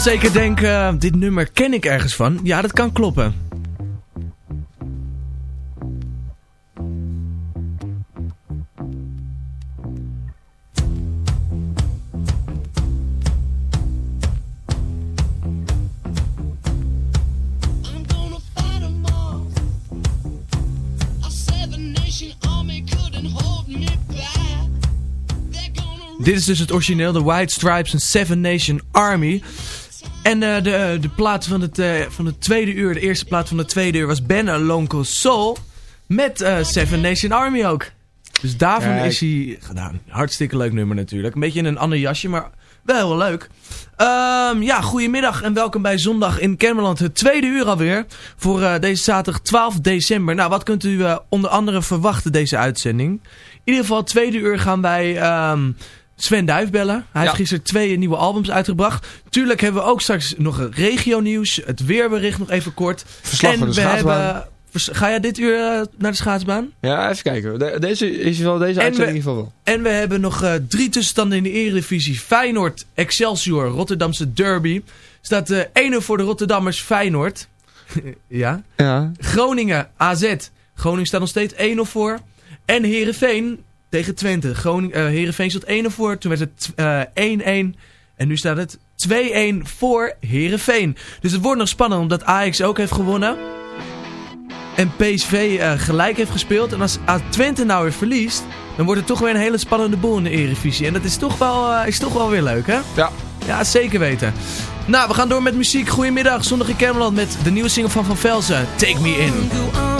Zeker denken, eh, dit nummer ken ik ergens van. Ja, dat kan kloppen. Dit is dus het origineel, de White Stripes and Seven Nation Army. En eh, de, de plaat van het, eh, van het tweede uur, de eerste plaat van de tweede uur was Ben Alonco Soul. Met eh, Seven Nation Army ook. Dus daarvan Kijk. is hij gedaan. Hartstikke leuk nummer natuurlijk. Een beetje in een ander jasje, maar wel heel leuk. Ehm, ja, goedemiddag en welkom bij Zondag in Kermeland. Het tweede uur alweer. Voor eh, deze zaterdag 12 december. Nou, wat kunt u eh, onder andere verwachten deze uitzending? In ieder geval, het tweede uur gaan wij ehm, Sven Duif bellen. Hij heeft gisteren twee nieuwe albums uitgebracht. Tuurlijk hebben we ook straks nog een regionieuws. Het weerbericht nog even kort. Verslag en van de we schaatsbaan. hebben... Ga jij dit uur eh, naar de schaatsbaan? Ja, even kijken. De- deze is wel deze En uitzending we- in ieder geval wel. En we hebben nog eh, drie tussenstanden in de Eredivisie. Feyenoord, Excelsior, Rotterdamse Derby. Staat eh 1-0 voor de Rotterdammers Feyenoord. ja. Ja. Groningen, AZ. Groningen staat nog steeds 1-0 voor. En Heerenveen tegen Twente. Groningen, eh Heerenveen stond 1-0 voor. Toen werd het eh 1-1. En nu staat het 2-1 voor Heerenveen. Dus het wordt nog spannend omdat Ajax ook heeft gewonnen. En PSV eh, gelijk heeft gespeeld. En als A Twente nou weer verliest, dan wordt het toch weer een hele spannende boel in de Eredivisie. En dat is toch wel, eh, is toch wel weer leuk, hè? Ja. Ja, zeker weten. Nou, we gaan door met muziek. Goedemiddag, zondag in Kermeland met de nieuwe single van Van Velzen. Take Me In.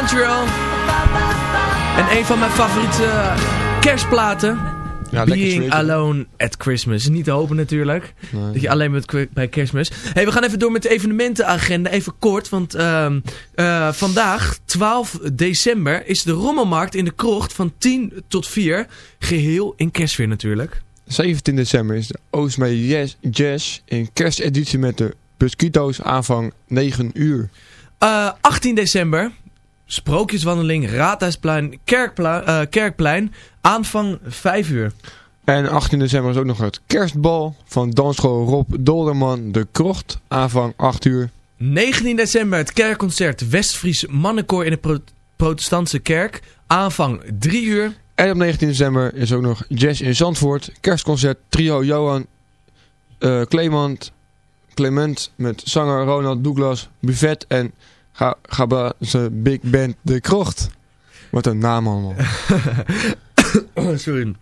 Montreal. En een van mijn favoriete kerstplaten. Ja, Being. Alone at Christmas. Niet te hopen natuurlijk. Nee. Dat je alleen bent bij kerstmis. Hey, we gaan even door met de evenementenagenda. Even kort, want ehm, eh, vandaag, 12 december, is de Rommelmarkt in de Krocht van 10 tot 4. Geheel in kerstfeer natuurlijk. 17 december is de Oostmee Jazz, Jazz in kersteditie met de Busquito's aanvang 9 uur. Eh, 18 december, sprookjeswandeling, Raadhuisplein, Kerkplein, eh, Kerkplein, aanvang 5 uur. En 18 december is ook nog het kerstbal van dansschool Rob Dolderman de Krocht, aanvang 8 uur. 19 december het kerkconcert Westfries Mannenkoor in de Pro- Protestantse Kerk, aanvang 3 uur. En op 19 december is ook nog Jazz in Zandvoort, kerstconcert trio Johan eh, Clement, Clement met zanger Ronald Douglas, Buffet en Ga- Gabaze Big Band de Krocht. Wat een naam allemaal. Sorry.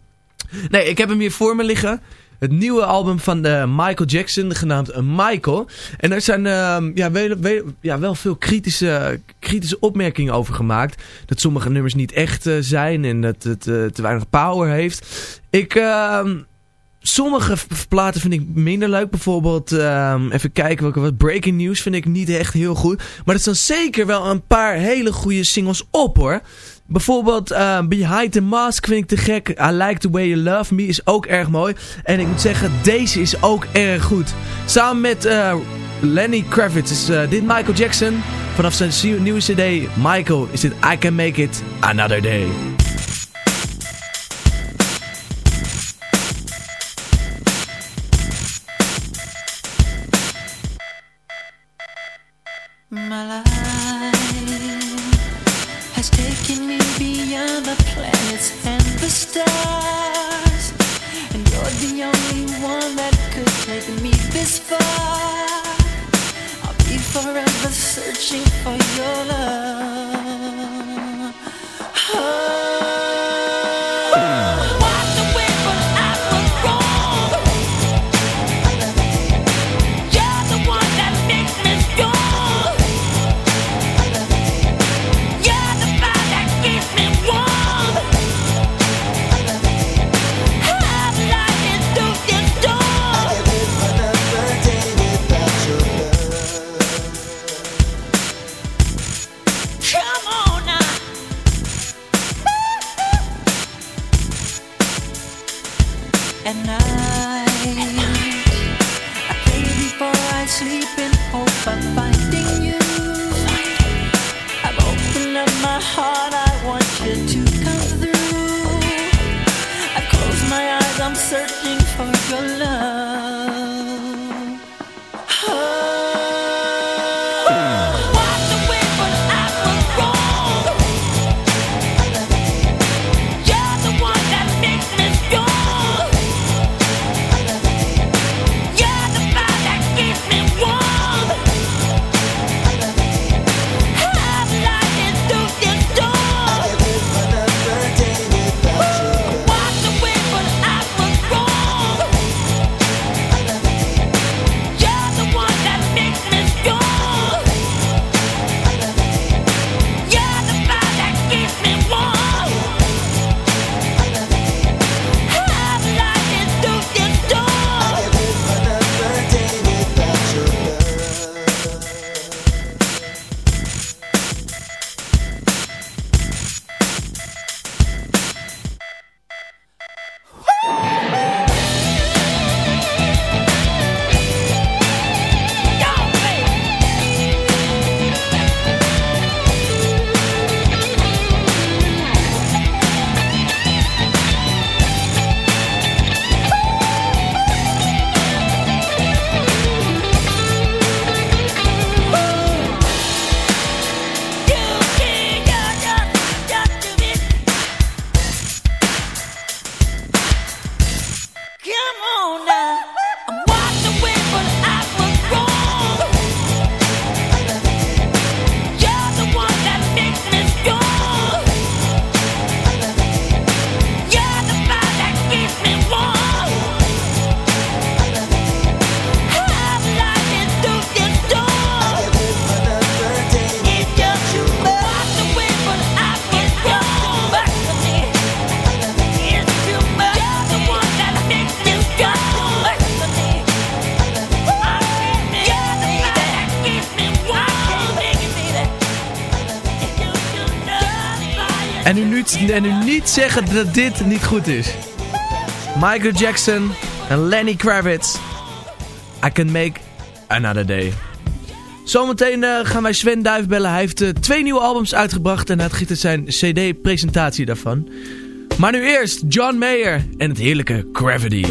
Nee, ik heb hem hier voor me liggen. Het nieuwe album van eh, Michael Jackson, genaamd Michael. En daar zijn ehm, ja, wel, wel- ja, wel veel kritische, kritische opmerkingen over gemaakt. Dat sommige nummers niet echt eh, zijn en dat het eh, te weinig power heeft. Ik, ehm, sommige platen vind ik minder leuk. Bijvoorbeeld, ehm, even kijken welke wat Breaking News vind ik niet echt heel goed. Maar er staan zeker wel een paar hele goede singles op hoor. Bijvoorbeeld eh, Behind the Mask vind ik te gek. I Like The Way You Love Me is ook erg mooi. En ik moet zeggen, deze is ook erg goed. Samen met eh, Lenny Kravitz is eh, dit Michael Jackson. Vanaf zijn nieuwe cd Michael is dit I Can Make It Another Day. For your love. zeggen dat dit niet goed is. Michael Jackson en Lenny Kravitz. I can make another day. Zometeen eh, gaan wij Sven Duif bellen. Hij heeft eh, twee nieuwe albums uitgebracht en het gisteren zijn cd-presentatie daarvan. Maar nu eerst John Mayer en het heerlijke Gravity.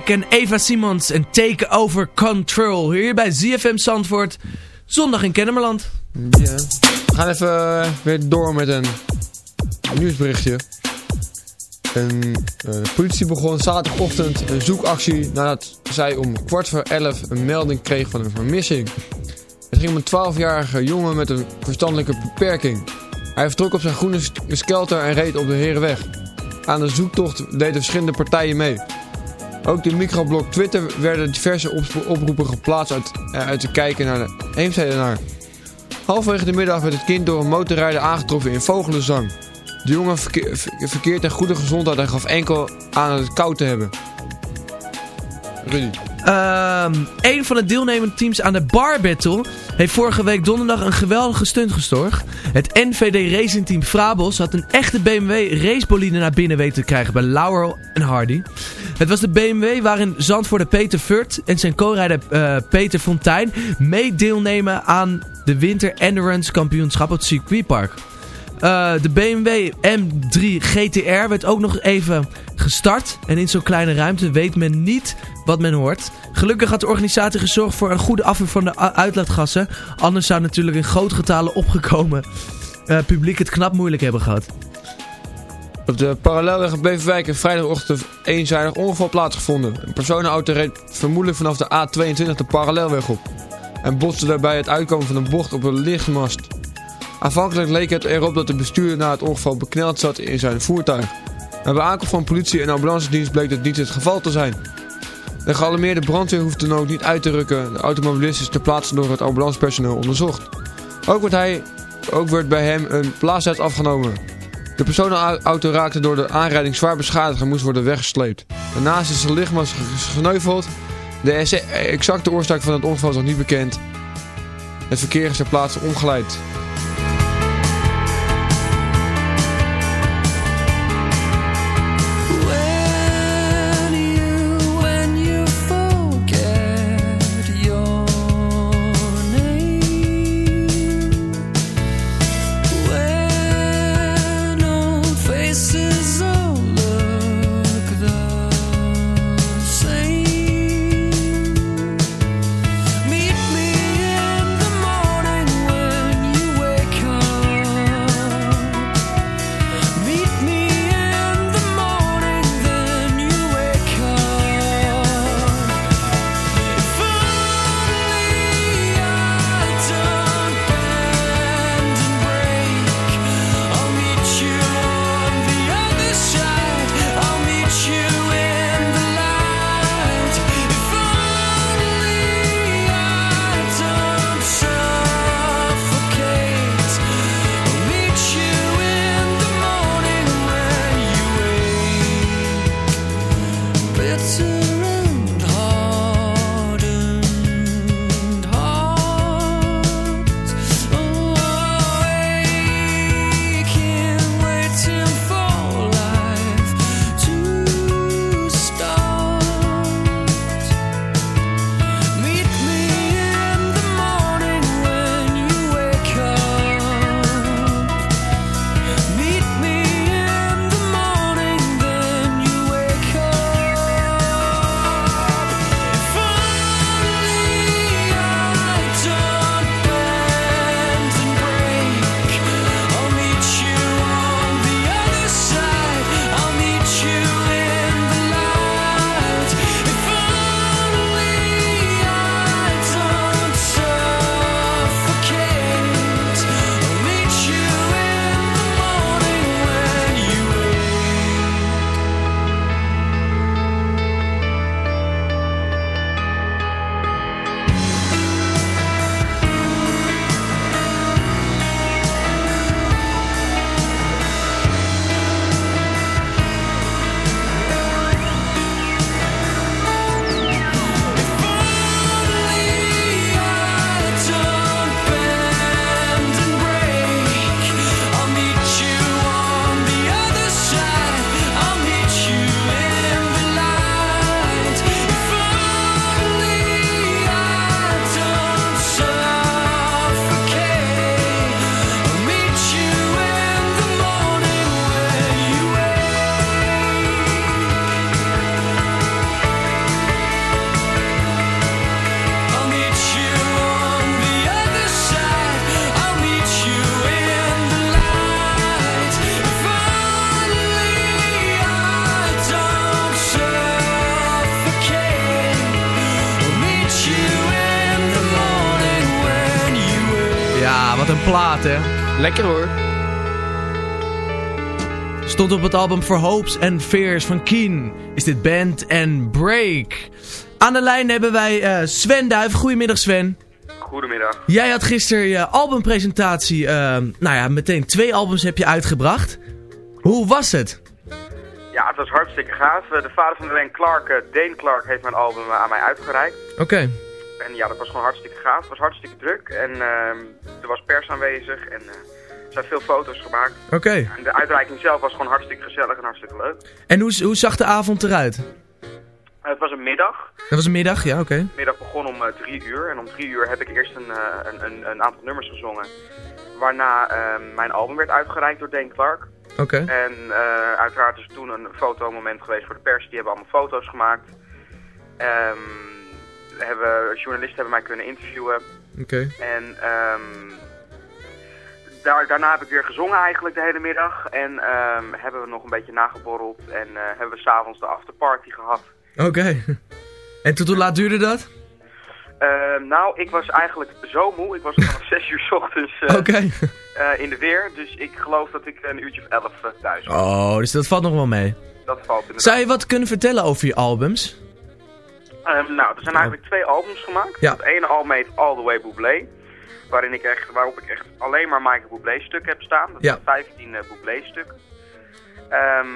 En Eva Simons en Take Over Control. Hier bij ZFM Zandvoort. Zondag in Kennemerland. Ja. We gaan even eh, weer door met een nieuwsberichtje. En, eh, de politie begon zaterdagochtend een zoekactie nadat zij om kwart voor elf een melding kreeg van een vermissing. Het ging om een 12-jarige jongen met een verstandelijke beperking. Hij vertrok op zijn groene sk- skelter en reed op de Herenweg. Aan de zoektocht deden verschillende partijen mee. Ook de microblog Twitter werden diverse op- oproepen geplaatst uit, eh, uit te kijken naar de Heemstedenaar. Halverwege de middag werd het kind door een motorrijder aangetroffen in Vogelenzang. De jongen verke- ver- verkeert in goede gezondheid en gaf enkel aan het koud te hebben. Rudy. Ehm een van de deelnemende teams aan de Bar Battle heeft vorige week donderdag een geweldige stunt gestorven. Het NVD Racing Team Frabos had een echte BMW racebolide naar binnen weten te krijgen bij Laurel en Hardy. Het was de BMW waarin Zandvoorter Peter Vurt en zijn co-rijder eh, Peter Fontijn mee deelnemen aan de Winter Endurance Kampioenschap op het circuitpark. Eh, de BMW M3 GTR werd ook nog even gestart. En in zo'n kleine ruimte weet men niet wat men hoort. Gelukkig had de organisatie gezorgd voor een goede afvoer van de uitlaatgassen. Anders zou natuurlijk in grote getalen opgekomen eh, publiek het knap moeilijk hebben gehad. Op de parallelweg Beverwijk heeft vrijdagochtend een eenzijdig ongeval plaatsgevonden. Een personenauto reed vermoedelijk vanaf de A22 de parallelweg op. En botste daarbij het uitkomen van een bocht op een lichtmast. Aanvankelijk leek het erop dat de bestuurder na het ongeval bekneld zat in zijn voertuig. Maar bij aankomst van politie en ambulancedienst bleek dit niet het geval te zijn. De gealarmeerde brandweer hoeft dan ook niet uit te rukken. De automobilist is ter plaatse door het ambulancepersoneel onderzocht. Ook werd, hij, ook werd bij hem een plaatsuit afgenomen. De personenauto raakte door de aanrijding zwaar beschadigd en moest worden weggesleept. Daarnaast is zijn lichaam gesneuveld. De ex- exacte oorzaak van het ongeval is nog niet bekend. Het verkeer is ter plaatse omgeleid. Lekker hoor. Stond op het album For Hopes and Fears van Keen. Is dit Band and Break. Aan de lijn hebben wij eh, Sven Duif. Goedemiddag Sven. Goedemiddag. Jij had gisteren je albumpresentatie. eh, nou ja, meteen twee albums heb je uitgebracht. Hoe was het? Ja, het was hartstikke gaaf. De vader van Dwayne Clark, eh, Dane Clark, heeft mijn album aan mij uitgereikt. Oké. En ja, dat was gewoon hartstikke gaaf. Het was hartstikke druk en ehm, er was pers aanwezig en eh, er zijn veel foto's gemaakt. Oké. En de uitreiking zelf was gewoon hartstikke gezellig en hartstikke leuk. En hoe, hoe zag de avond eruit? Het was een middag. Dat was een middag, ja, oké. De middag begon om eh, drie uur en om drie uur heb ik eerst een, eh, een, een, een aantal nummers gezongen. Waarna ehm, mijn album werd uitgereikt door Dane Clark. Oké. En uiteraard is toen een fotomoment geweest voor de pers. Die hebben allemaal foto's gemaakt. Ehm, hebben, journalisten hebben mij kunnen interviewen. Oké. En ehm, daar, daarna heb ik weer gezongen eigenlijk de hele middag. En ehm, hebben we nog een beetje nageborreld. En eh, hebben we s'avonds de afterparty gehad. Oké. En tot hoe laat duurde dat? Ehm, nou, ik was eigenlijk zo moe. Ik was vanaf 6 uur 's ochtends eh, eh, in de weer. Dus ik geloof dat ik een uurtje of 11 eh, thuis was. Oh, dus dat valt nog wel mee. Dat valt inderdaad. Zou je wat kunnen vertellen over je albums? Ehm, nou, er zijn eigenlijk twee albums gemaakt. Ja. Het ene album heet All The Way Bublé. Waarin ik echt, waarop ik echt alleen maar Michael Bublé stukken heb staan. Dat Ja. zijn 15 eh, Bublé stukken. Ehm,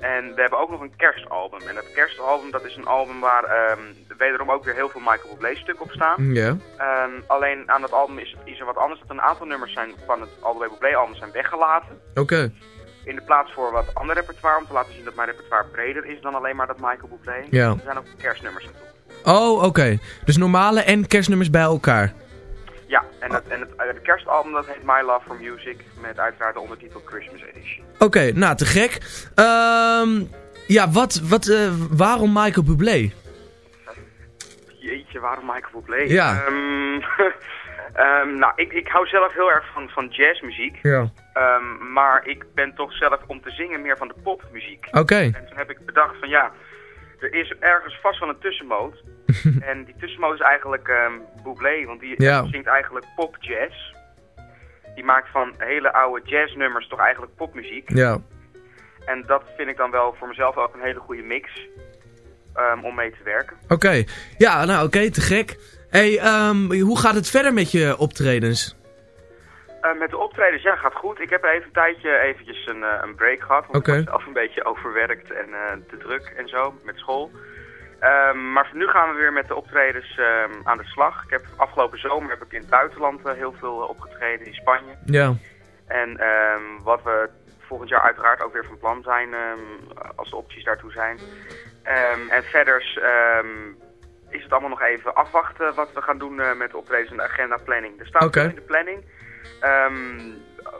en we hebben ook nog een kerstalbum. En dat kerstalbum dat is een album waar ehm, wederom ook weer heel veel Michael Bublé stukken op staan. Ja. Alleen aan dat album is, is er wat anders. Dat een aantal nummers zijn van het All The Way Bublé album zijn weggelaten. Oké. In de plaats voor wat ander repertoire. Om te laten zien dat mijn repertoire breder is dan alleen maar dat Michael Bublé. Ja. Er zijn ook kerstnummers aan toe. Oh, oké. Dus normale en kerstnummers bij elkaar. Ja, en, het, en het, eh, het kerstalbum dat heet My Love for Music. Met uiteraard de ondertitel Christmas Edition. Oké, nou, te gek. Ehm, ja, wat, wat, eh, waarom Michael Bublé? Jeetje, waarom Michael Bublé? Ja. Ehm, ehm, nou, ik, ik hou zelf heel erg van, van jazzmuziek. Ja. Ehm, maar ik ben toch zelf om te zingen meer van de popmuziek. Oké. En toen heb ik bedacht van ja, er is ergens vast wel een tussenmoot. en die tussenmoot is eigenlijk Bublé, want die Ja. zingt eigenlijk popjazz. Die maakt van hele oude jazznummers toch eigenlijk popmuziek. Ja. En dat vind ik dan wel voor mezelf ook een hele goede mix om mee te werken. Oké. Ja, nou, oké, te gek. Hey, ehm, hoe gaat het verder met je optredens? Eh, met de optredens, ja, gaat goed. Ik heb even een tijdje eventjes een, eh, een break gehad. Want ik was zelf een beetje overwerkt en eh, te druk en zo, met school. Ehm, maar voor nu gaan we weer met de optredens ehm, aan de slag. Ik heb afgelopen zomer heb ik in het buitenland heel veel opgetreden, in Spanje. Ja. En wat we volgend jaar uiteraard ook weer van plan zijn, als de opties daartoe zijn. En verder is het allemaal nog even afwachten wat we gaan doen eh, met de optredens en de agenda planning. Er staat veel in de planning. Ehm,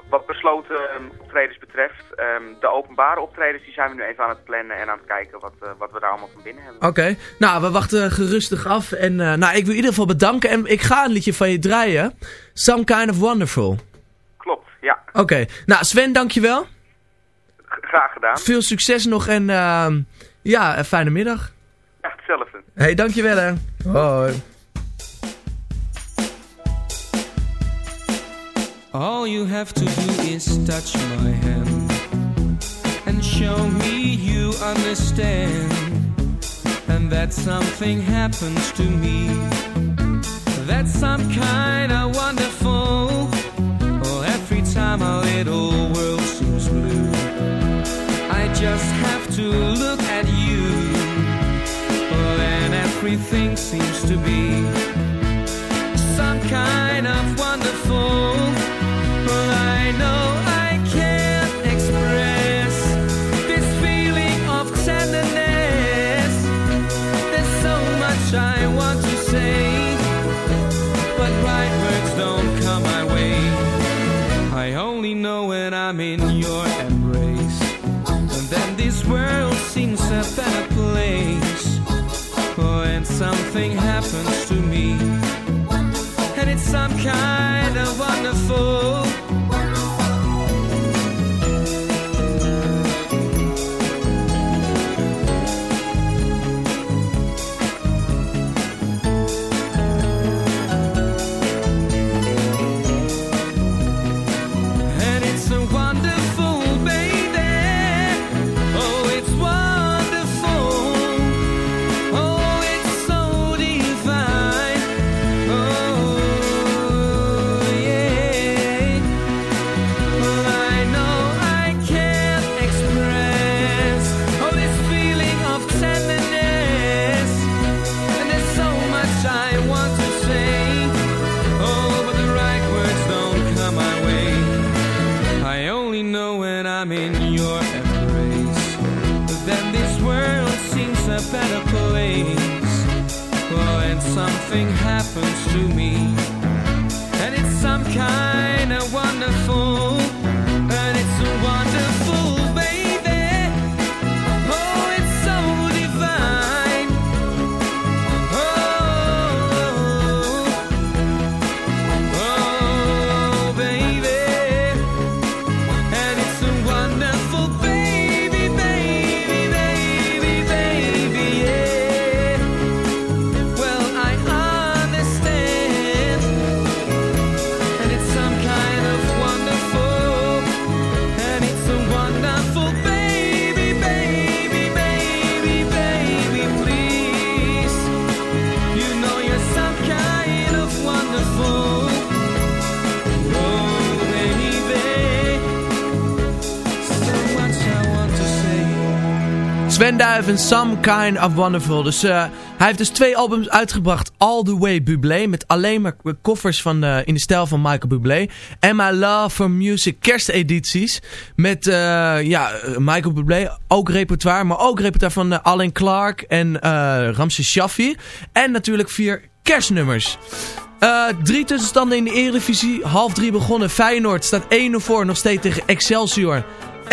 wat besloten ehm, optredens betreft, ehm, de openbare optredens, die zijn we nu even aan het plannen en aan het kijken wat, eh, wat we daar allemaal van binnen hebben. Oké. Nou, we wachten gerustig af. En eh, nou, ik wil in ieder geval bedanken. En ik ga een liedje van je draaien. Some Kind of Wonderful. Klopt, ja. Oké. Nou, Sven, dankjewel. Graag gedaan. Veel succes nog en ehm, ja, een fijne middag. Ja, hetzelfde. Hey, dankjewel hè. Hoi. All you have to do is touch my hand and show me you understand, and that something happens to me. That's some kind of wonderful. Oh, every time our little world seems blue, I just have to look at you. Everything seems to be some kind of wonderful. Well, I know I can't express this feeling of tenderness. There's so much I want to say, but right words don't come my way. I only know when I'm in your something happens to me and it's some kind of wonderful. Sven Duif en Some Kind of Wonderful. Dus eh, hij heeft dus twee albums uitgebracht. All The Way Bublé. Met alleen maar koffers van, eh, in de stijl van Michael Bublé. En My Love for Music kerstedities. Met eh, ja, Michael Bublé. Ook repertoire. Maar ook repertoire van Alan Clark en Ramses Shaffi. En natuurlijk vier kerstnummers. Drie tussenstanden in de Eredivisie. Half drie begonnen. Feyenoord staat 1-0 voor. Nog steeds tegen Excelsior.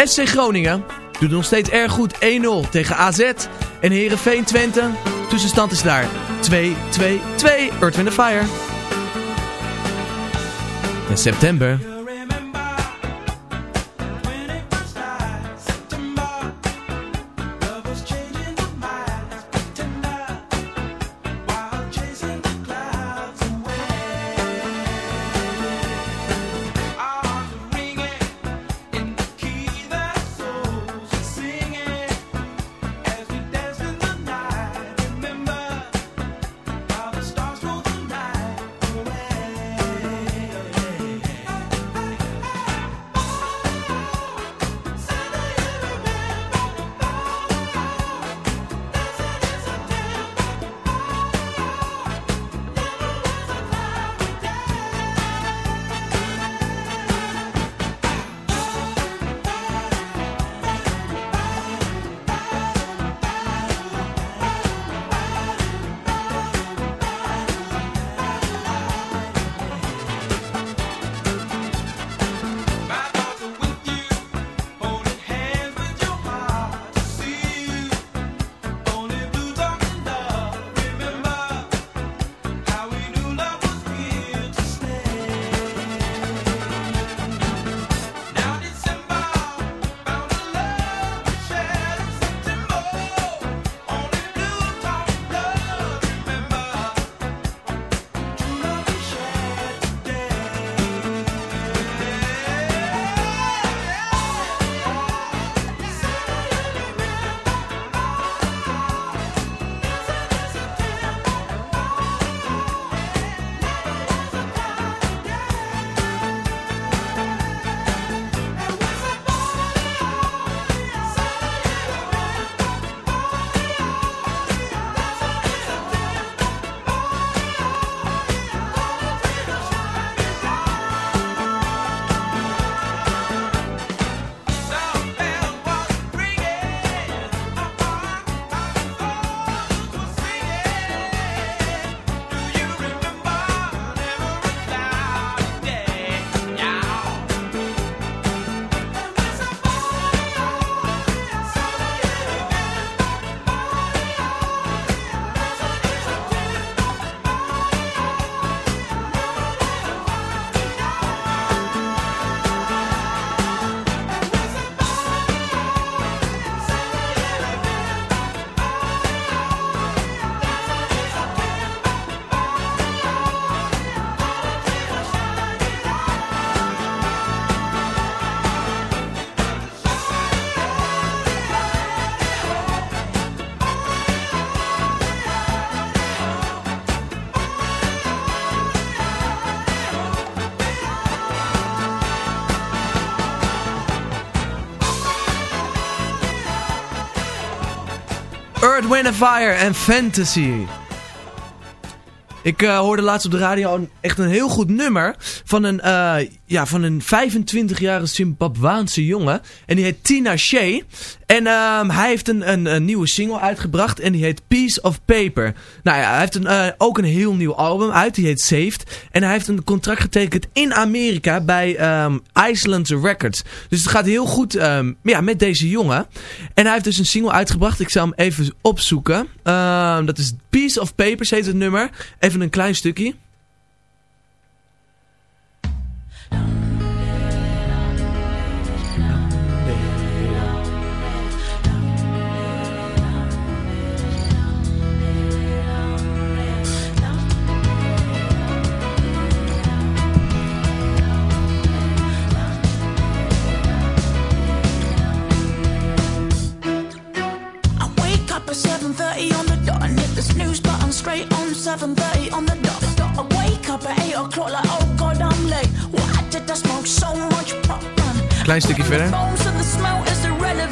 SC Groningen doet nog steeds erg goed. 1-0 tegen AZ. En Herenveen Twente. Tussenstand is daar 2-2-2. Earth, Wind Fire. In september. Wind Fire en Fantasy. Ik eh, hoorde laatst op de radio een, echt een heel goed nummer van een, eh, ja, van een 25-jarige Zimbabwaanse jongen. En die heet Tina Shea. En ehm, hij heeft een, een, nieuwe single uitgebracht en die heet Piece of Paper. Nou ja, hij heeft een, eh, ook een heel nieuw album uit, die heet Saved. En hij heeft een contract getekend in Amerika bij ehm Iceland Records. Dus het gaat heel goed ehm, ja, met deze jongen. En hij heeft dus een single uitgebracht, ik zal hem even opzoeken. Dat is Piece of Papers heet het nummer. Even een klein stukje. Straight on 7.30 on the dot. I wake up at 8 o'clock like, oh god, I'm late. Did I smoke so much pop? Klein stukje verder.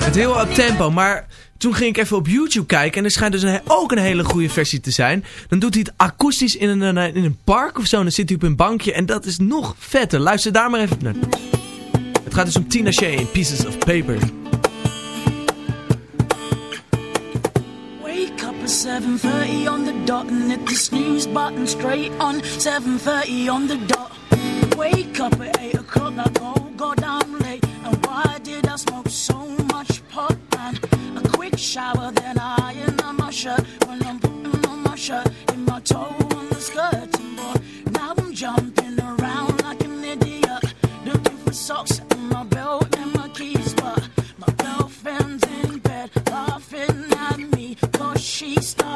Het heel op tempo, maar toen ging ik even op YouTube kijken en er schijnt dus een, ook een hele goede versie te zijn. Dan doet hij het akoestisch in een, in een park of zo en dan zit hij op een bankje en dat is nog vetter. Luister daar maar even naar. Het gaat dus om Tina Shea in Pieces of Paper. Wake 7.30 on the dot and hit the snooze button straight on 7.30 on the dot. Wake up at 8 o'clock like, oh god, I'm late. And why did I smoke so much pot? And a quick shower, then I iron on my shirt. When I'm putting on my shirt, in my toe on the skirting board. Now I'm jumping around like an idiot. Looking for socks and my belt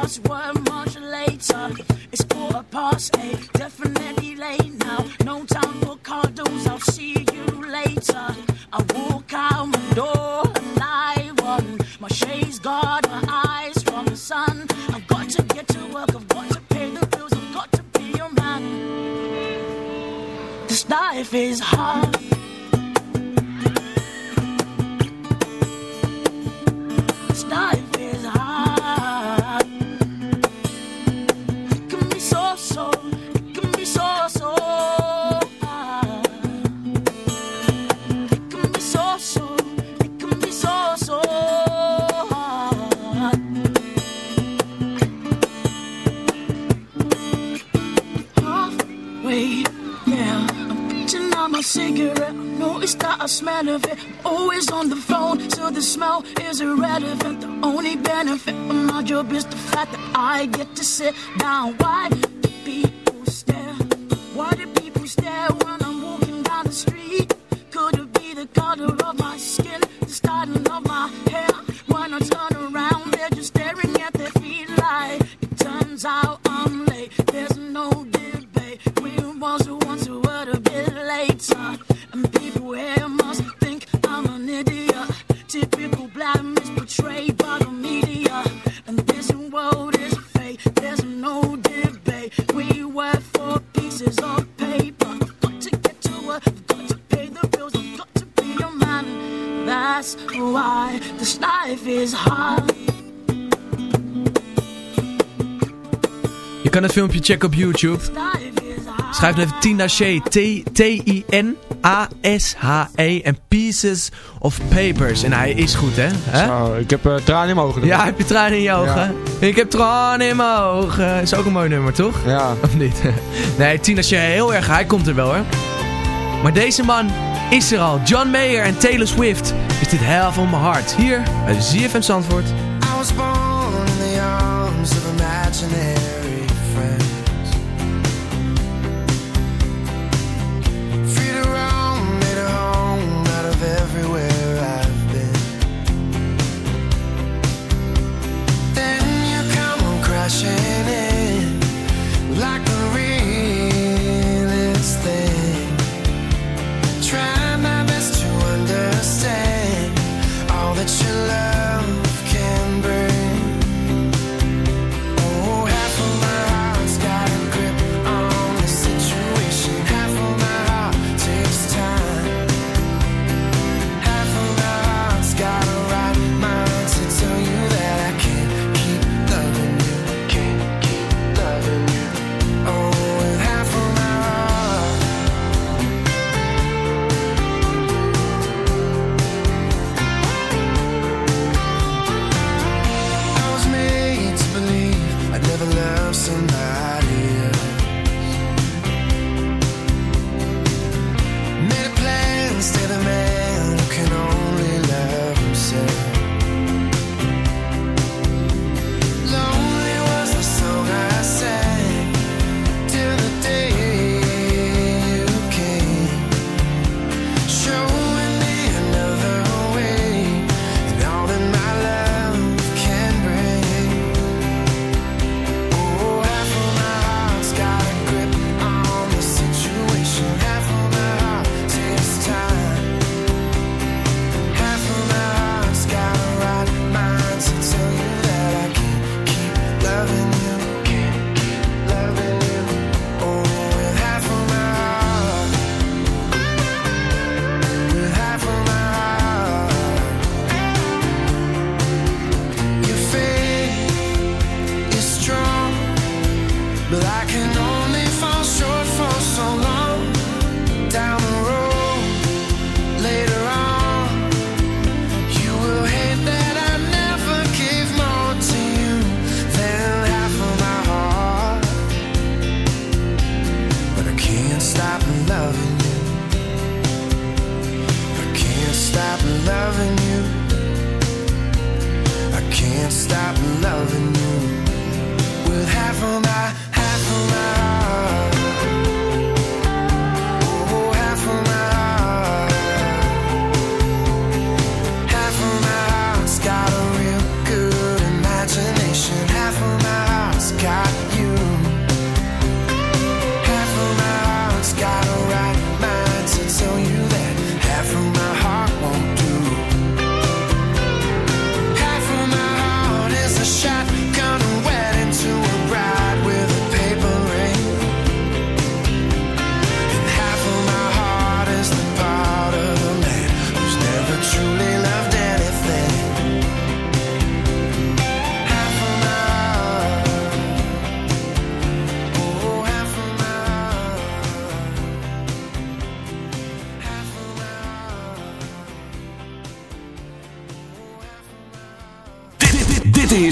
starts work much later. It's quarter past eight, definitely late now. No time for cuddles, I'll see you later. I walk out my door I run My shades guard my eyes from the sun. I've got to get to work, I've got to pay the bills I've got to be a man. This life is hard so can be so so. It can be so so. It can be so so. Halfway there, I'm putting out my cigarette. I notice that I smell of it. Oh, I'm always on the phone, so the smell is irrelevant. The only benefit of my job is the fact that I get to sit down. Why And people here must think I'm an idiot. Typical black misportrayed kan het filmpje checken op YouTube. Schrijf dan even Tina Shea. T-I-N-A-S-H-E. En Pieces of Papers. En hij is goed, hè? hè? Zo, ik heb eh, tranen in mijn ogen. Ja, heb je tranen in je ogen? Ik heb tranen in mijn ogen. Is ook een mooi nummer, toch? Ja. Of niet? Nee, Tina Shea, heel erg. Hij komt er wel, hoor. Maar deze man is er al. John Mayer en Taylor Swift. Is dit Half on My Heart. Hier bij ZFM Zandvoort. I was born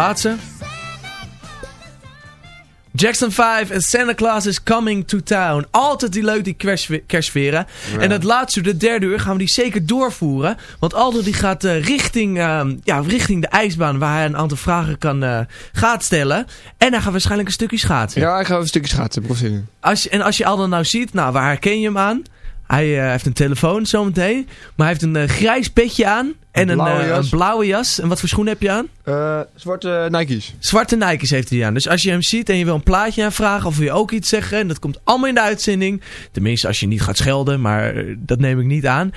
Laatste. Jackson 5 en Santa Claus is coming to town. Altijd die leuk, die kerstsferen. En het laatste, de derde uur, gaan we die zeker doorvoeren. Want Aldo die gaat eh, richting, ehm, ja, richting de ijsbaan waar hij een aantal vragen kan, eh, gaat stellen. En hij gaat waarschijnlijk een stukje schaatsen. Ja, ik ga een stukje schaatsen, in. Als je, en als je Aldo nou ziet, nou, waar herken je hem aan? Hij eh, heeft een telefoon zometeen. Maar hij heeft een eh, grijs petje aan. En een, blauwe eh, een blauwe jas. En wat voor schoenen heb je aan? Eh, zwarte Nike's. Zwarte Nike's heeft hij aan. Dus als je hem ziet en je wil een plaatje aanvragen of wil je ook iets zeggen. En dat komt allemaal in de uitzending. Tenminste als je niet gaat schelden, maar dat neem ik niet aan.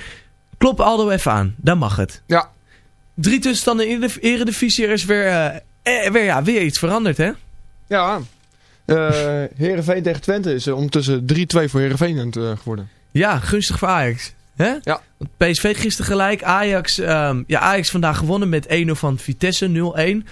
Klop Aldo even aan. Dan mag het. Ja. Drie tussenstanden in de eredivisie. Er is weer, eh, weer, ja, weer iets veranderd hè? Ja. Eh Heerenveen tegen Twente is ondertussen 3-2 voor Heerenveen geworden. Ja, gunstig voor Ajax. Hè? Ja. PSV gisteren gelijk. Ajax, ehm, ja, Ajax vandaag gewonnen met 1-0 van Vitesse, 0-1.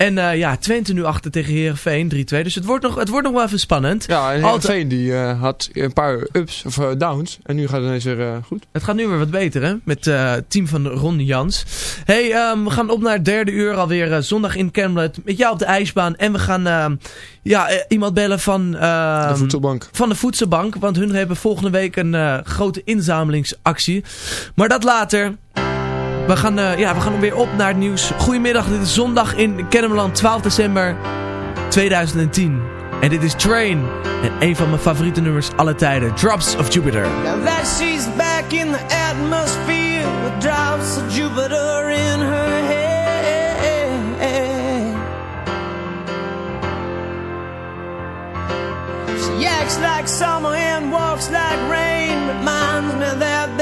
En eh, ja, Twente nu achter tegen Heerenveen, 3-2. Dus het wordt, nog, het wordt nog wel even spannend. Ja, en Heerenveen die eh, had een paar ups of eh, downs. En nu gaat het ineens weer goed. Het gaat nu weer wat beter, hè? Met het team van Ron Jans. hey, ehm, we gaan op naar het derde uur alweer. zondag in Camelot. Met jou op de ijsbaan. En we gaan ehm, ja, iemand bellen van... ehm, de voedselbank. Van de Voedselbank. Want hun hebben volgende week een grote inzamelingsactie. Maar dat later. We gaan, uh, ja, we gaan weer op naar het nieuws. Goedemiddag, dit is zondag in Kennemerland, 12 december 2010. En dit is Train. En een van mijn favoriete nummers alle tijden. Drops of Jupiter. Now that she's back in the atmosphere. With drops of Jupiter in her head. She acts like summer and walks like rain. Reminds me that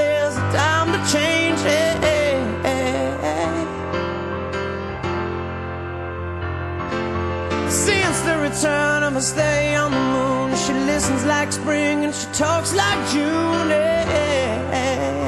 Since the return of a stay on the moon, she listens like spring and she talks like June. Yeah.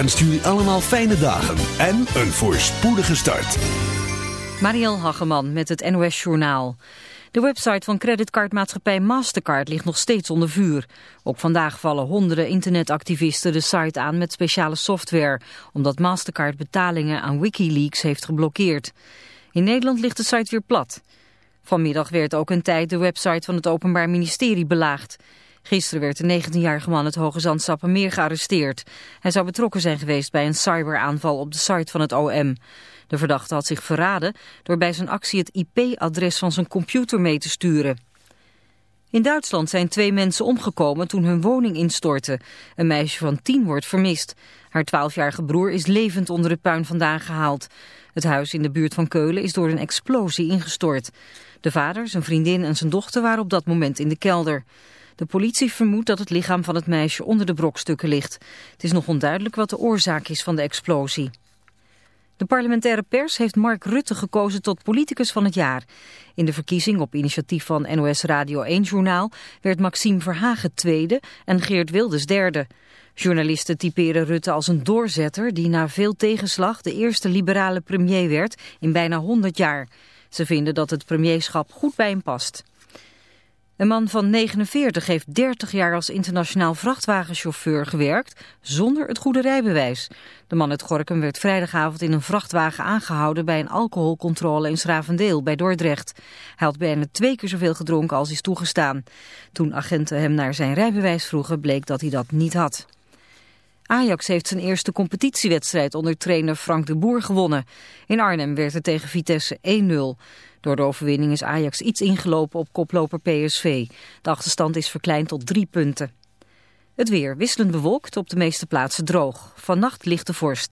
wenst jullie allemaal fijne dagen en een voorspoedige start. Mariel Hageman met het NOS Journaal. De website van creditcardmaatschappij Mastercard ligt nog steeds onder vuur. Ook vandaag vallen honderden internetactivisten de site aan met speciale software... omdat Mastercard betalingen aan Wikileaks heeft geblokkeerd. In Nederland ligt de site weer plat. Vanmiddag werd ook een tijd de website van het Openbaar Ministerie belaagd. Gisteren werd de 19-jarige man het Hoge Zandstappenmeer gearresteerd. Hij zou betrokken zijn geweest bij een cyberaanval op de site van het OM. De verdachte had zich verraden door bij zijn actie het IP-adres van zijn computer mee te sturen. In Duitsland zijn twee mensen omgekomen toen hun woning instortte. Een meisje van tien wordt vermist. Haar twaalfjarige broer is levend onder het puin vandaan gehaald. Het huis in de buurt van Keulen is door een explosie ingestort. De vader, zijn vriendin en zijn dochter waren op dat moment in de kelder. De politie vermoedt dat het lichaam van het meisje onder de brokstukken ligt. Het is nog onduidelijk wat de oorzaak is van de explosie. De parlementaire pers heeft Mark Rutte gekozen tot politicus van het jaar. In de verkiezing op initiatief van NOS Radio 1-journaal werd Maxime Verhagen tweede en Geert Wilders derde. Journalisten typeren Rutte als een doorzetter die na veel tegenslag de eerste liberale premier werd in bijna 100 jaar. Ze vinden dat het premierschap goed bij hem past. Een man van 49 heeft 30 jaar als internationaal vrachtwagenchauffeur gewerkt zonder het goede rijbewijs. De man uit Gorkum werd vrijdagavond in een vrachtwagen aangehouden bij een alcoholcontrole in Schravendeel bij Dordrecht. Hij had bijna twee keer zoveel gedronken als is toegestaan. Toen agenten hem naar zijn rijbewijs vroegen bleek dat hij dat niet had. Ajax heeft zijn eerste competitiewedstrijd onder trainer Frank de Boer gewonnen. In Arnhem werd het tegen Vitesse 1-0. Door de overwinning is Ajax iets ingelopen op koploper PSV. De achterstand is verkleind tot drie punten. Het weer wisselend bewolkt, op de meeste plaatsen droog. Vannacht ligt de vorst.